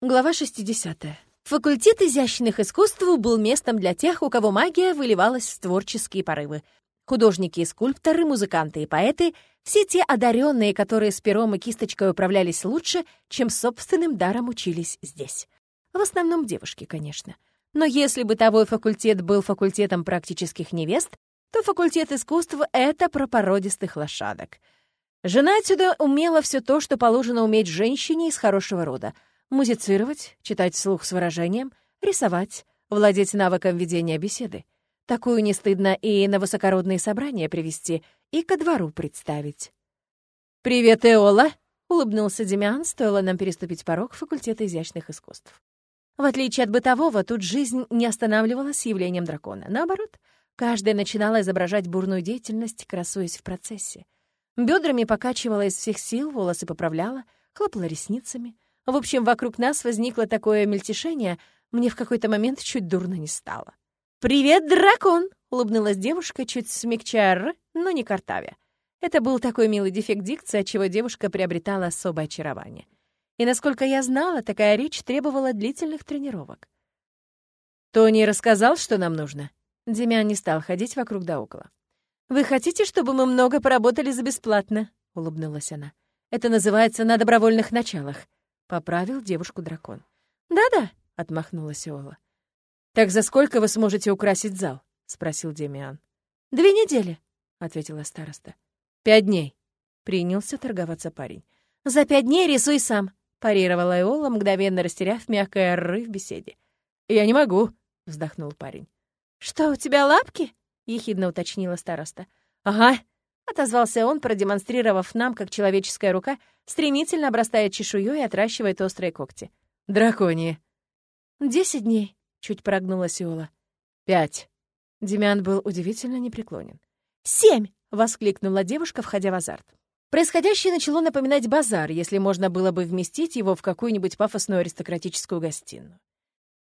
Глава 60. Факультет изящных искусств был местом для тех, у кого магия выливалась в творческие порывы. Художники и скульпторы, музыканты и поэты — все те одаренные, которые с пером и кисточкой управлялись лучше, чем собственным даром учились здесь. В основном девушки, конечно. Но если бытовой факультет был факультетом практических невест, то факультет искусств — это про породистых лошадок. Жена отсюда умела все то, что положено уметь женщине из хорошего рода — музицировать, читать вслух с выражением, рисовать, владеть навыком ведения беседы. Такую не стыдно и на высокородные собрания привести, и ко двору представить. «Привет, Эола!» — улыбнулся Демиан, стоило нам переступить порог факультета изящных искусств. В отличие от бытового, тут жизнь не останавливалась явлением дракона. Наоборот, каждая начинала изображать бурную деятельность, красуясь в процессе. Бедрами покачивала из всех сил, волосы поправляла, хлопала ресницами — в общем, вокруг нас возникло такое мельтешение, мне в какой-то момент чуть дурно не стало. «Привет, дракон!» — улыбнулась девушка, чуть смягчая «р», но не картавя. Это был такой милый дефект дикции, отчего девушка приобретала особое очарование. И, насколько я знала, такая речь требовала длительных тренировок. «Тони рассказал, что нам нужно?» Демян не стал ходить вокруг да около. «Вы хотите, чтобы мы много поработали за бесплатно?» — улыбнулась она. «Это называется на добровольных началах. Поправил девушку дракон. «Да-да», — отмахнулась Ола. «Так за сколько вы сможете украсить зал?» — спросил Демиан. «Две недели», — ответила староста. «Пять дней», — принялся торговаться парень. «За пять дней рисуй сам», — парировала Эола, мгновенно растеряв мягкое «ры» в беседе. «Я не могу», — вздохнул парень. «Что, у тебя лапки?» — ехидно уточнила староста. «Ага», — отозвался он, продемонстрировав нам, как человеческая рука стремительно обрастает чешуей и отращивает острые когти. «Драконьи!» «Десять дней», — чуть прогнула Сиола. «Пять». Демян был удивительно непреклонен. «Семь!» — воскликнула девушка, входя в азарт. Происходящее начало напоминать базар, если можно было бы вместить его в какую-нибудь пафосную аристократическую гостиную.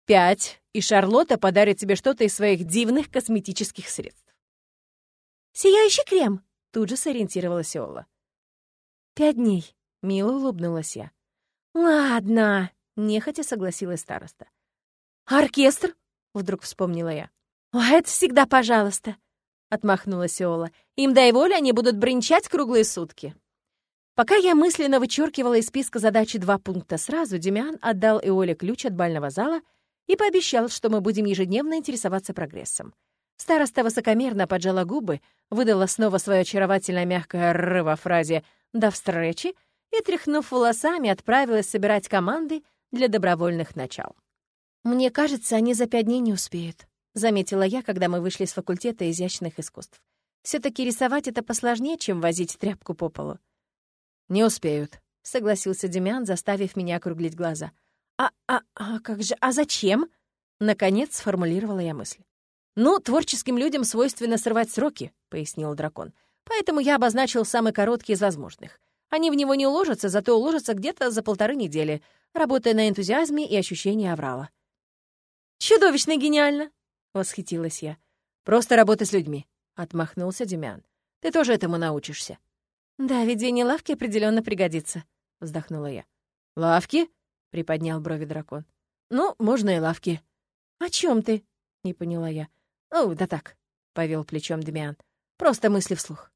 «Пять, и Шарлотта подарит тебе что-то из своих дивных косметических средств». «Сияющий крем!» — тут же сориентировалась Ола. «Пять дней», Мило улыбнулась я. «Ладно», — нехотя согласилась староста. «Оркестр?» — вдруг вспомнила я. «А это всегда пожалуйста», — отмахнулась Ола. «Им дай воли, они будут бренчать круглые сутки». Пока я мысленно вычеркивала из списка задачи два пункта сразу, Демиан отдал Эоле ключ от бального зала и пообещал, что мы будем ежедневно интересоваться прогрессом. Староста высокомерно поджала губы, выдала снова свое очаровательное мягкое «р» во фразе «до встречи» и, тряхнув волосами, отправилась собирать команды для добровольных начал. «Мне кажется, они за пять дней не успеют», — заметила я, когда мы вышли с факультета изящных искусств. все таки рисовать это посложнее, чем возить тряпку по полу». «Не успеют», — согласился Демян, заставив меня округлить глаза. «А, а, а как же, а зачем?» — наконец сформулировала я мысль. «Ну, творческим людям свойственно срывать сроки», — пояснил дракон. «Поэтому я обозначил самый короткий из возможных — они в него не уложатся, зато уложатся где-то за полторы недели, работая на энтузиазме и ощущении аврала. «Чудовищно гениально!» — восхитилась я. «Просто работай с людьми», — отмахнулся Демян. «Ты тоже этому научишься». «Да, ведение лавки определенно пригодится», — вздохнула я. «Лавки?» — приподнял брови дракон. «Ну, можно и лавки». «О чем ты?» — не поняла я. «О, да так», — повел плечом Демиан. «Просто мысли вслух».